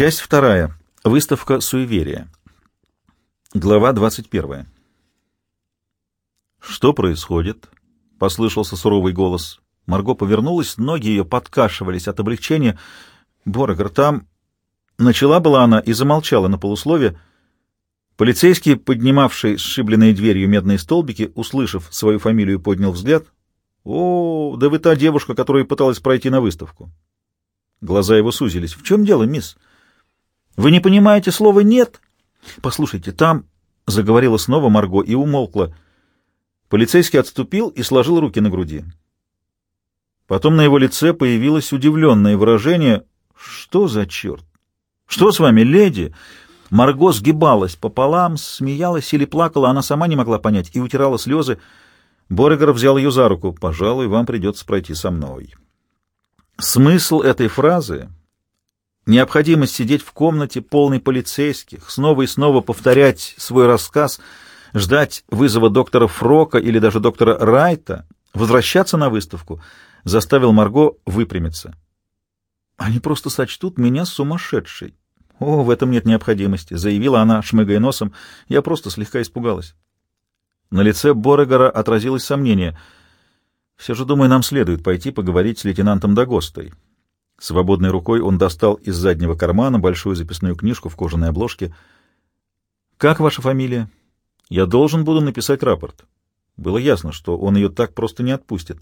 Часть вторая. Выставка «Суеверия». Глава 21. «Что происходит?» — послышался суровый голос. Марго повернулась, ноги ее подкашивались от облегчения. «Борогар, там...» Начала была она и замолчала на полуслове. Полицейский, поднимавший сшибленные дверью медные столбики, услышав свою фамилию, поднял взгляд. «О, да вы та девушка, которая пыталась пройти на выставку». Глаза его сузились. «В чем дело, мисс?» «Вы не понимаете слова «нет»?» «Послушайте, там...» — заговорила снова Марго и умолкла. Полицейский отступил и сложил руки на груди. Потом на его лице появилось удивленное выражение. «Что за черт? Что с вами, леди?» Марго сгибалась пополам, смеялась или плакала, она сама не могла понять, и утирала слезы. Борегер взял ее за руку. «Пожалуй, вам придется пройти со мной». Смысл этой фразы — необходимость сидеть в комнате, полной полицейских, снова и снова повторять свой рассказ, ждать вызова доктора Фрока или даже доктора Райта, возвращаться на выставку, заставил Марго выпрямиться. «Они просто сочтут меня сумасшедшей». «О, в этом нет необходимости», — заявила она, шмыгая носом. «Я просто слегка испугалась». На лице Борегора отразилось сомнение. «Все же, думаю, нам следует пойти поговорить с лейтенантом Дагостой». Свободной рукой он достал из заднего кармана большую записную книжку в кожаной обложке. «Как ваша фамилия?» «Я должен буду написать рапорт». Было ясно, что он ее так просто не отпустит.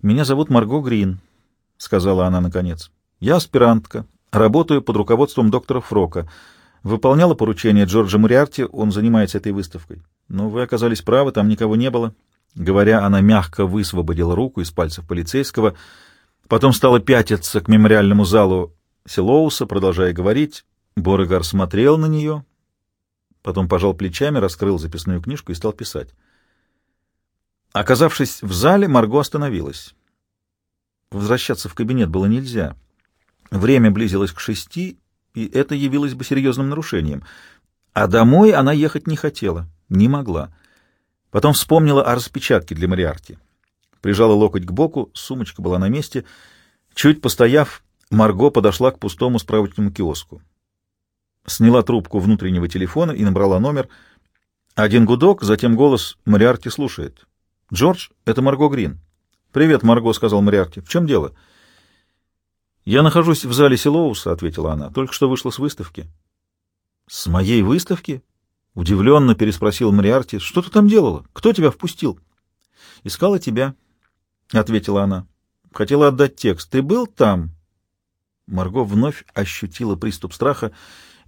«Меня зовут Марго Грин», — сказала она наконец. «Я аспирантка, Работаю под руководством доктора Фрока. Выполняла поручение Джорджа Муриарти, он занимается этой выставкой. Но вы оказались правы, там никого не было. Говоря, она мягко высвободила руку из пальцев полицейского, потом стала пятиться к мемориальному залу Силоуса, продолжая говорить. Борегар смотрел на нее, потом пожал плечами, раскрыл записную книжку и стал писать. Оказавшись в зале, Марго остановилась. Возвращаться в кабинет было нельзя. Время близилось к шести, и это явилось бы серьезным нарушением. А домой она ехать не хотела, не могла. Потом вспомнила о распечатке для Мариарти. Прижала локоть к боку, сумочка была на месте. Чуть постояв, Марго подошла к пустому справочному киоску. Сняла трубку внутреннего телефона и набрала номер. Один гудок, затем голос Мариарти слушает. «Джордж, это Марго Грин». «Привет, Марго», — сказал Мариарти. «В чем дело?» «Я нахожусь в зале Силоуса», — ответила она. «Только что вышла с выставки». «С моей выставки?» — удивленно переспросил Мариарти. «Что ты там делала? Кто тебя впустил?» «Искала тебя», — ответила она. «Хотела отдать текст. Ты был там?» Марго вновь ощутила приступ страха.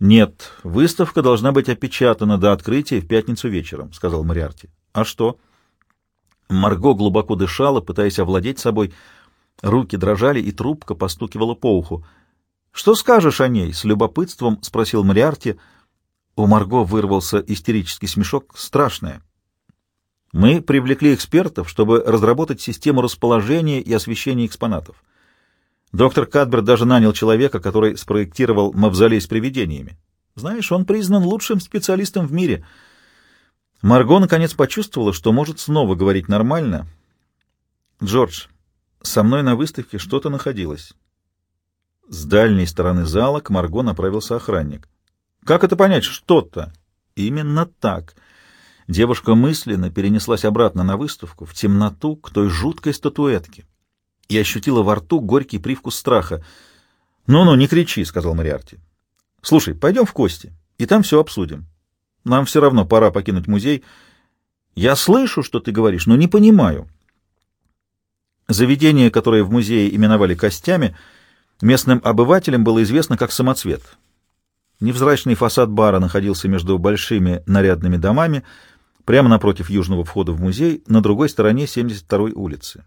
«Нет, выставка должна быть опечатана до открытия в пятницу вечером», — сказал Мариарти. «А что?» Марго глубоко дышала, пытаясь овладеть собой, — Руки дрожали, и трубка постукивала по уху. «Что скажешь о ней?» — с любопытством спросил Мариарти. У Марго вырвался истерический смешок. «Страшное». «Мы привлекли экспертов, чтобы разработать систему расположения и освещения экспонатов. Доктор Кадбер даже нанял человека, который спроектировал мавзолей с привидениями. Знаешь, он признан лучшим специалистом в мире». Марго наконец почувствовала, что может снова говорить нормально. «Джордж, со мной на выставке что-то находилось. С дальней стороны зала к Марго направился охранник. «Как это понять? Что-то?» «Именно так». Девушка мысленно перенеслась обратно на выставку, в темноту, к той жуткой статуэтке, и ощутила во рту горький привкус страха. «Ну-ну, не кричи», — сказал Мариарти. «Слушай, пойдем в кости, и там все обсудим. Нам все равно пора покинуть музей. Я слышу, что ты говоришь, но не понимаю». Заведение, которое в музее именовали костями, местным обывателям было известно как самоцвет. Невзрачный фасад бара находился между большими нарядными домами, прямо напротив южного входа в музей, на другой стороне 72-й улицы.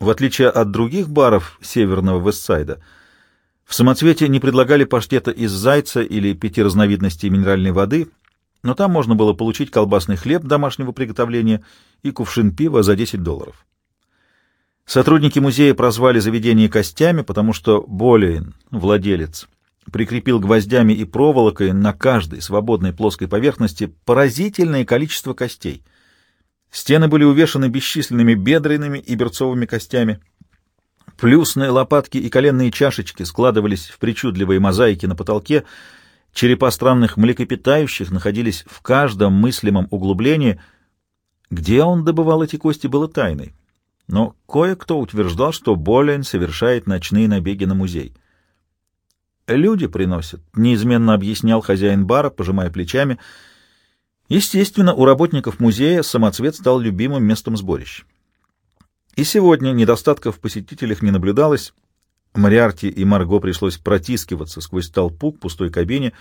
В отличие от других баров северного Вестсайда, в самоцвете не предлагали паштета из зайца или пяти разновидностей минеральной воды, но там можно было получить колбасный хлеб домашнего приготовления и кувшин пива за 10 долларов. Сотрудники музея прозвали заведение костями, потому что Болейн, владелец, прикрепил гвоздями и проволокой на каждой свободной плоской поверхности поразительное количество костей. Стены были увешаны бесчисленными бедренными и берцовыми костями. Плюсные лопатки и коленные чашечки складывались в причудливые мозаики на потолке, черепа странных млекопитающих находились в каждом мыслимом углублении. Где он добывал эти кости, было тайной. Но кое-кто утверждал, что Болейн совершает ночные набеги на музей. «Люди приносят», — неизменно объяснял хозяин бара, пожимая плечами. Естественно, у работников музея самоцвет стал любимым местом сборищ. И сегодня недостатков в посетителях не наблюдалось. Мариарти и Марго пришлось протискиваться сквозь толпу к пустой кабине.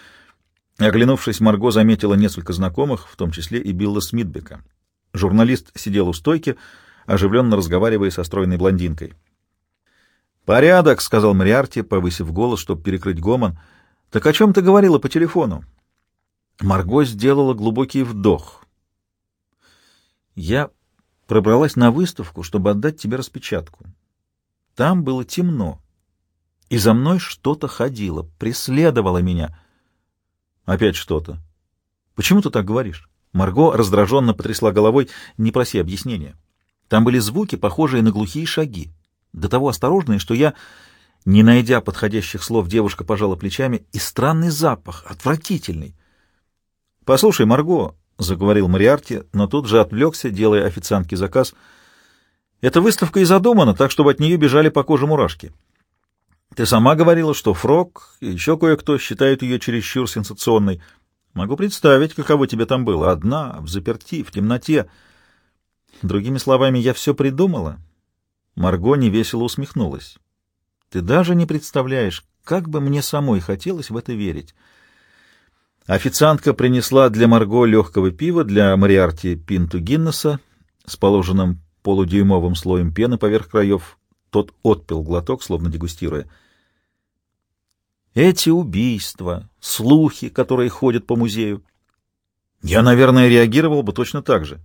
Оглянувшись, Марго заметила несколько знакомых, в том числе и Билла Смитбека. Журналист сидел у стойки, оживленно разговаривая со стройной блондинкой. «Порядок», — сказал Мариарти, повысив голос, чтобы перекрыть гомон. «Так о чем ты говорила по телефону?» Марго сделала глубокий вдох. «Я пробралась на выставку, чтобы отдать тебе распечатку. Там было темно, и за мной что-то ходило, преследовало меня». «Опять что-то. Почему ты так говоришь?» Марго раздраженно потрясла головой. «Не проси объяснения. Там были звуки, похожие на глухие шаги до того осторожные, что я, не найдя подходящих слов, девушка пожала плечами, и странный запах, отвратительный. — Послушай, Марго, — заговорил Мариарти, но тут же отвлекся, делая официантке заказ. — Эта выставка и задумана, так, чтобы от нее бежали по коже мурашки. Ты сама говорила, что Фрог и еще кое-кто считают ее чересчур сенсационной. Могу представить, каково тебе там было. Одна, в заперти, в темноте. Другими словами, я все придумала Марго невесело усмехнулась. «Ты даже не представляешь, как бы мне самой хотелось в это верить». Официантка принесла для Марго легкого пива, для Мариарти пинту Гиннесса с положенным полудюймовым слоем пены поверх краев. Тот отпил глоток, словно дегустируя. Эти убийства, слухи, которые ходят по музею. Я, наверное, реагировал бы точно так же.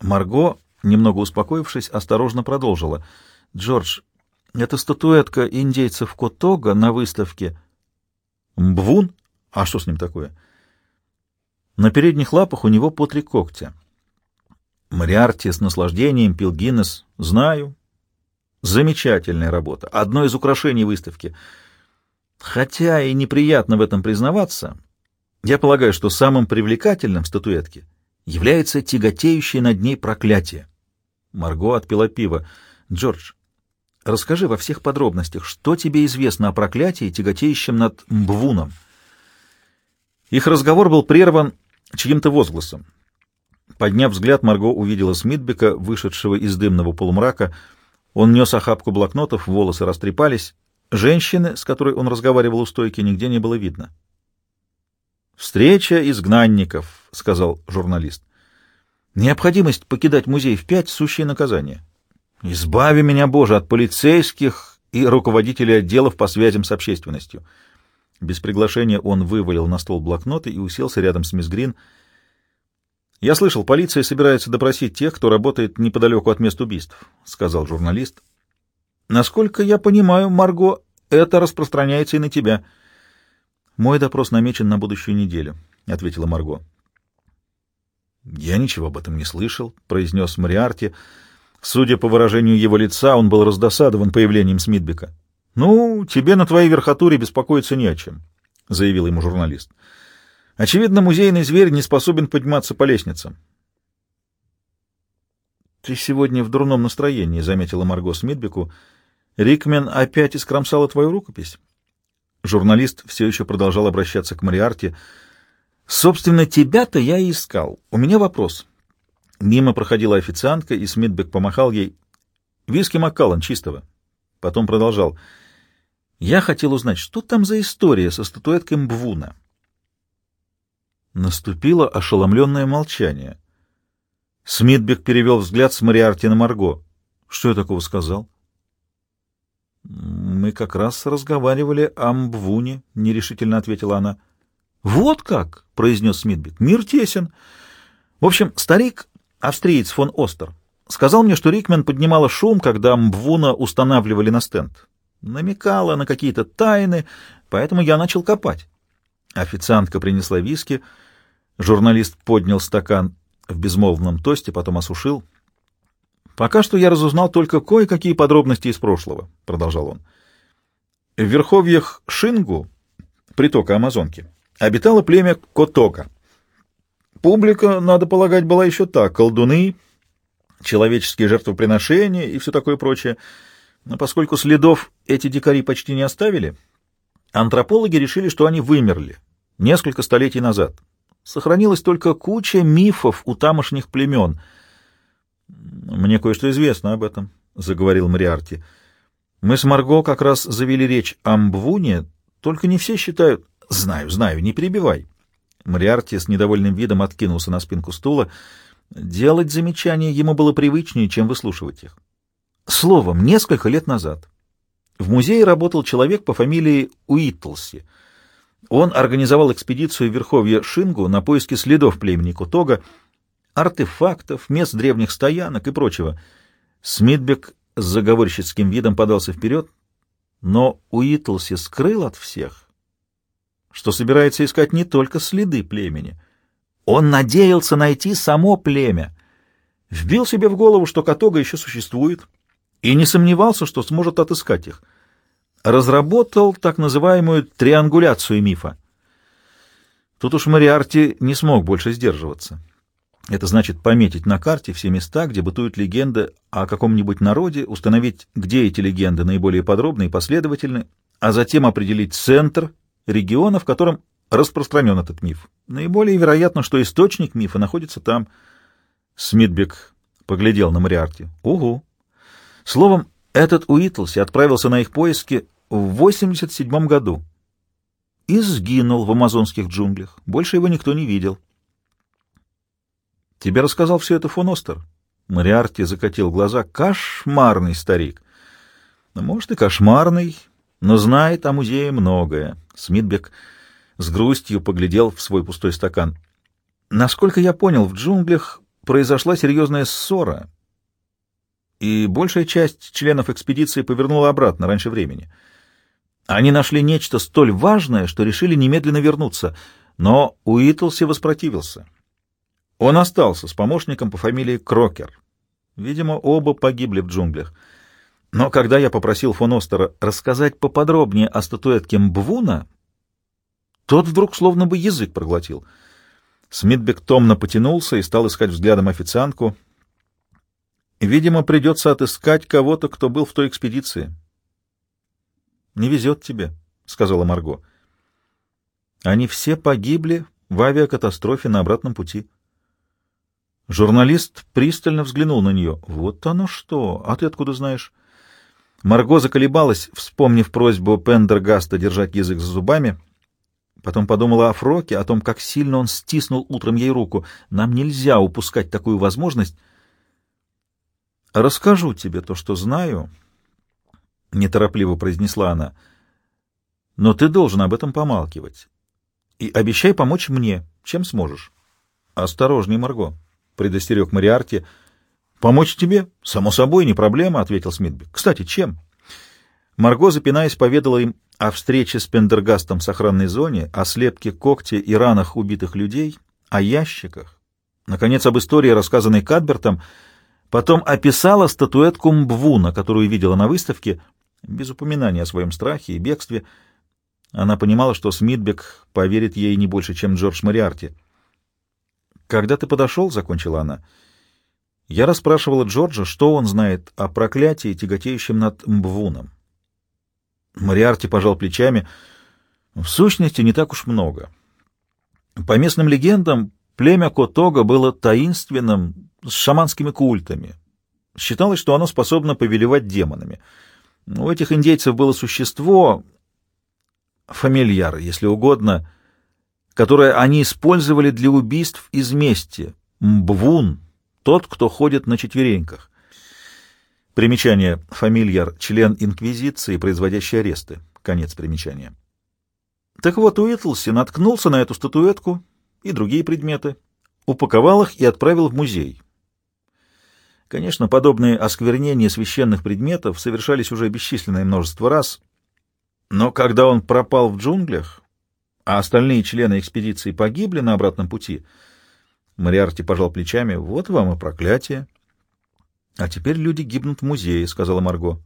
Марго Немного успокоившись, осторожно продолжила. «Джордж, это статуэтка индейцев Котога на выставке». «Мбвун? А что с ним такое?» На передних лапах у него по три когтя. Мариарти с наслаждением пил Гиннес. «Знаю. Замечательная работа. Одно из украшений выставки. Хотя и неприятно в этом признаваться, я полагаю, что самым привлекательным в статуэтке является тяготеющее над ней проклятие. Марго отпила пиво. «Джордж, расскажи во всех подробностях, что тебе известно о проклятии, тяготеющем над Мбвуном?» Их разговор был прерван чьим-то возгласом. Подняв взгляд, Марго увидела Смитбека, вышедшего из дымного полумрака. Он нес охапку блокнотов, волосы растрепались. Женщины, с которой он разговаривал у стойки, нигде не было видно. «Встреча изгнанников», — сказал журналист. Необходимость покидать музей в пять — сущее наказание. Избави меня, Боже, от полицейских и руководителей отделов по связям с общественностью. Без приглашения он вывалил на стол блокноты и уселся рядом с мисс Грин. «Я слышал, полиция собирается допросить тех, кто работает неподалеку от мест убийств», — сказал журналист. «Насколько я понимаю, Марго, это распространяется и на тебя». «Мой допрос намечен на будущую неделю», — ответила Марго. «Я ничего об этом не слышал», — произнес Мариарти. Судя по выражению его лица, он был раздосадован появлением Смитбека. «Ну, тебе на твоей верхотуре беспокоиться не о чем», — заявил ему журналист. «Очевидно, музейный зверь не способен подниматься по лестницам». «Ты сегодня в дурном настроении», — заметила Марго Смитбеку. «Рикмен опять искромсала твою рукопись?» Журналист все еще продолжал обращаться к Мариарти — Собственно, тебя-то я и искал. У меня вопрос. Мимо проходила официантка, и Смитбек помахал ей. Виски Маккаллан, чистого. Потом продолжал. Я хотел узнать, что там за история со статуэткой Мбвуна. Наступило ошеломленное молчание. Смитбек перевел взгляд с Мариарти на Марго. Что я такого сказал? Мы как раз разговаривали о Мбвуне, нерешительно ответила она. — «Вот как!» — произнес Смитбек. «Мир тесен. В общем, старик, австриец фон Остер, сказал мне, что Рикмен поднимала шум, когда Мбвуна устанавливали на стенд. Намекала на какие-то тайны, поэтому я начал копать. Официантка принесла виски, журналист поднял стакан в безмолвном тосте, потом осушил. Пока что я разузнал только кое-какие подробности из прошлого, — продолжал он. В верховьях Шингу, притока Амазонки, обитало племя Котока. Публика, надо полагать, была еще так, колдуны, человеческие жертвоприношения и все такое прочее. Но поскольку следов эти дикари почти не оставили, антропологи решили, что они вымерли несколько столетий назад. Сохранилась только куча мифов у тамошних племен. «Мне кое-что известно об этом», — заговорил Мариарти. Мы с Марго как раз завели речь о Мбвуне, только не все считают... Знаю, знаю, не перебивай. Мариарти с недовольным видом откинулся на спинку стула. Делать замечания ему было привычнее, чем выслушивать их. Словом, несколько лет назад в музее работал человек по фамилии Уитлси. Он организовал экспедицию в Верховье Шингу на поиски следов племени Кутога, артефактов, мест древних стоянок и прочего. Смитбек с заговорщицким видом подался вперед, но Уитлси скрыл от всех, что собирается искать не только следы племени. Он надеялся найти само племя, вбил себе в голову, что Катога еще существует, и не сомневался, что сможет отыскать их. Разработал так называемую триангуляцию мифа. Тут уж Мариарти не смог больше сдерживаться. Это значит пометить на карте все места, где бытуют легенды о каком-нибудь народе, установить, где эти легенды наиболее подробны и последовательны, а затем определить центр региона, в котором распространен этот миф. Наиболее вероятно, что источник мифа находится там. Смитбек поглядел на Мариарти. Угу. Словом, этот Уитлси отправился на их поиски в 87 году и сгинул в амазонских джунглях. Больше его никто не видел. Тебе рассказал все это фон Остер? Мариарти закатил глаза. Кошмарный старик. Может, и кошмарный, но знает о музее многое. Смитбек с грустью поглядел в свой пустой стакан. Насколько я понял, в джунглях произошла серьезная ссора, и большая часть членов экспедиции повернула обратно раньше времени. Они нашли нечто столь важное, что решили немедленно вернуться, но Уитлси воспротивился. Он остался с помощником по фамилии Крокер. Видимо, оба погибли в джунглях. Но когда я попросил фон Остера рассказать поподробнее о статуэтке Мбвуна, тот вдруг словно бы язык проглотил. Смитбек томно потянулся и стал искать взглядом официантку. Видимо, придется отыскать кого-то, кто был в той экспедиции. — Не везет тебе, — сказала Марго. — Они все погибли в авиакатастрофе на обратном пути. — Журналист пристально взглянул на нее. «Вот оно что! А ты откуда знаешь?» Марго заколебалась, вспомнив просьбу Пендергаста держать язык за зубами. Потом подумала о Фроке, о том, как сильно он стиснул утром ей руку. «Нам нельзя упускать такую возможность». «Расскажу тебе то, что знаю», — неторопливо произнесла она. «Но ты должен об этом помалкивать. И обещай помочь мне, чем сможешь». «Осторожней, Марго», — предостерег Мариарти. «Помочь тебе? Само собой, не проблема», — ответил Смитбек. «Кстати, чем?» Марго, запинаясь, поведала им о встрече с Пендергастом в сохранной зоне, о слепке когти и ранах убитых людей, о ящиках, наконец, об истории, рассказанной Кадбертом, потом описала статуэтку Мбвуна, которую видела на выставке, без упоминания о своем страхе и бегстве. Она понимала, что Смитбек поверит ей не больше, чем Джордж Мариарти. «Когда ты подошел», — закончила она, — я расспрашивала Джорджа, что он знает о проклятии, тяготеющем над Мбвуном. Мариарти пожал плечами. В сущности, не так уж много. По местным легендам, племя Котога было таинственным, с шаманскими культами. Считалось, что оно способно повелевать демонами. У этих индейцев было существо, фамильяр, если угодно, — которое они использовали для убийств из мести. Мбвун — тот, кто ходит на четвереньках. Примечание. Фамильяр — член инквизиции, производящий аресты. Конец примечания. Так вот, Уитлси наткнулся на эту статуэтку и другие предметы, упаковал их и отправил в музей. Конечно, подобные осквернения священных предметов совершались уже бесчисленное множество раз, но когда он пропал в джунглях, а остальные члены экспедиции погибли на обратном пути, Мариарти пожал плечами. Вот вам и проклятие. А теперь люди гибнут в музее, — сказала Марго.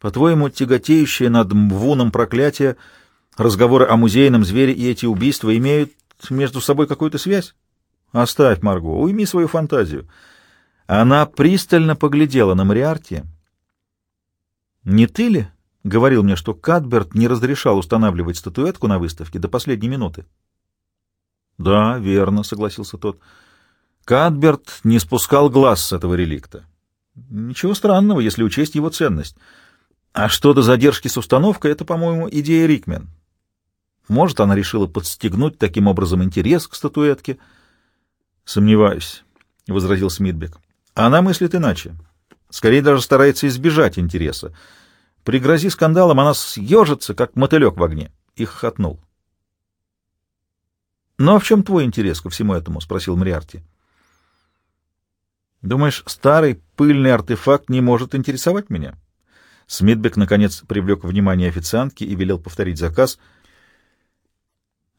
По-твоему, тяготеющее над Мвуном проклятие, разговоры о музейном звере и эти убийства имеют между собой какую-то связь? Оставь, Марго, уйми свою фантазию. Она пристально поглядела на Мариарти. Не ты ли говорил мне, что Кадберт не разрешал устанавливать статуэтку на выставке до последней минуты? Да, верно, согласился тот. Кадберт не спускал глаз с этого реликта. Ничего странного, если учесть его ценность. А что до задержки с установкой, это, по-моему, идея Рикмен. Может, она решила подстегнуть таким образом интерес к статуэтке? Сомневаюсь, — возразил Смитбек. Она мыслит иначе. Скорее даже старается избежать интереса. Пригрози скандалом, она съежится, как мотылек в огне, и хохотнул. «Ну а в чем твой интерес ко всему этому?» — спросил Мриарти. «Думаешь, старый пыльный артефакт не может интересовать меня?» Смитбек, наконец, привлек внимание официантки и велел повторить заказ.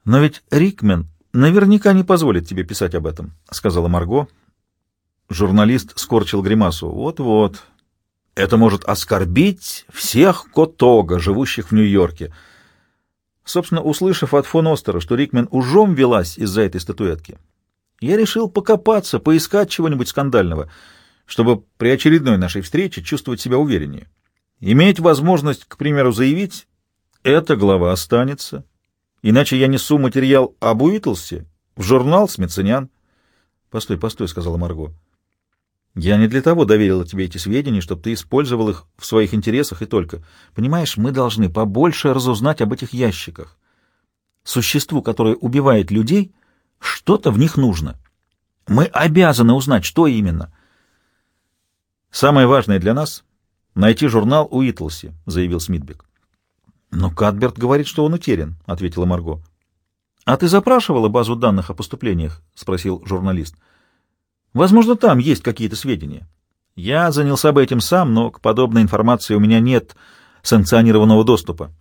«Но ведь Рикмен наверняка не позволит тебе писать об этом», — сказала Марго. Журналист скорчил гримасу. «Вот-вот. Это может оскорбить всех Котога, живущих в Нью-Йорке». Собственно, услышав от фон Остера, что Рикмен ужом велась из-за этой статуэтки, я решил покопаться, поискать чего-нибудь скандального, чтобы при очередной нашей встрече чувствовать себя увереннее. Иметь возможность, к примеру, заявить, эта глава останется, иначе я несу материал об Уитлсе в журнал «Смитсониан». «Постой, постой», — сказала Марго. «Я не для того доверила тебе эти сведения, чтобы ты использовал их в своих интересах и только. Понимаешь, мы должны побольше разузнать об этих ящиках. Существу, которое убивает людей, что-то в них нужно. Мы обязаны узнать, что именно. Самое важное для нас — найти журнал Уитлси», — заявил Смитбек. «Но Кадберт говорит, что он утерян», — ответила Марго. «А ты запрашивала базу данных о поступлениях?» — спросил журналист. «Возможно, там есть какие-то сведения. Я занялся бы этим сам, но к подобной информации у меня нет санкционированного доступа».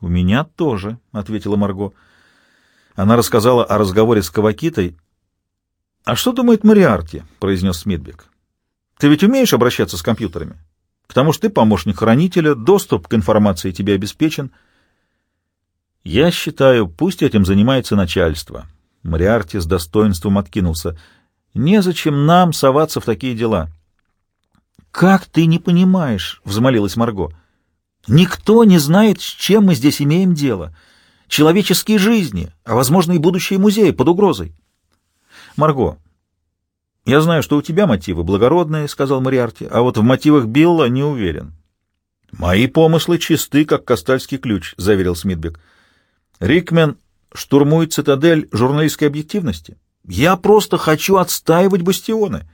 «У меня тоже», — ответила Марго. Она рассказала о разговоре с Кавакитой. «А что думает Мариарти?» — произнес Смитбек. «Ты ведь умеешь обращаться с компьютерами?» потому что ты помощник хранителя, доступ к информации тебе обеспечен. Я считаю, пусть этим занимается начальство. Мариарти с достоинством откинулся. Незачем нам соваться в такие дела. Как ты не понимаешь, взмолилась Марго. Никто не знает, с чем мы здесь имеем дело. Человеческие жизни, а возможно и будущее музея под угрозой. Марго, «Я знаю, что у тебя мотивы благородные», — сказал Мариарти, — «а вот в мотивах Билла не уверен». «Мои помыслы чисты, как кастальский ключ», — заверил Смитбек. «Рикмен штурмует цитадель журналистской объективности. Я просто хочу отстаивать бастионы».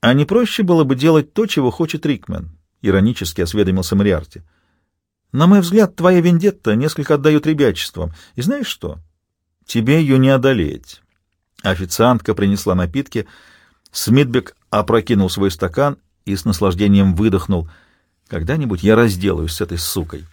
«А не проще было бы делать то, чего хочет Рикмен?» — иронически осведомился Мариарти. «На мой взгляд, твоя вендетта несколько отдает ребячеством. И знаешь что? Тебе ее не одолеть». Официантка принесла напитки. Смитбек опрокинул свой стакан и с наслаждением выдохнул. «Когда-нибудь я разделаюсь с этой сукой».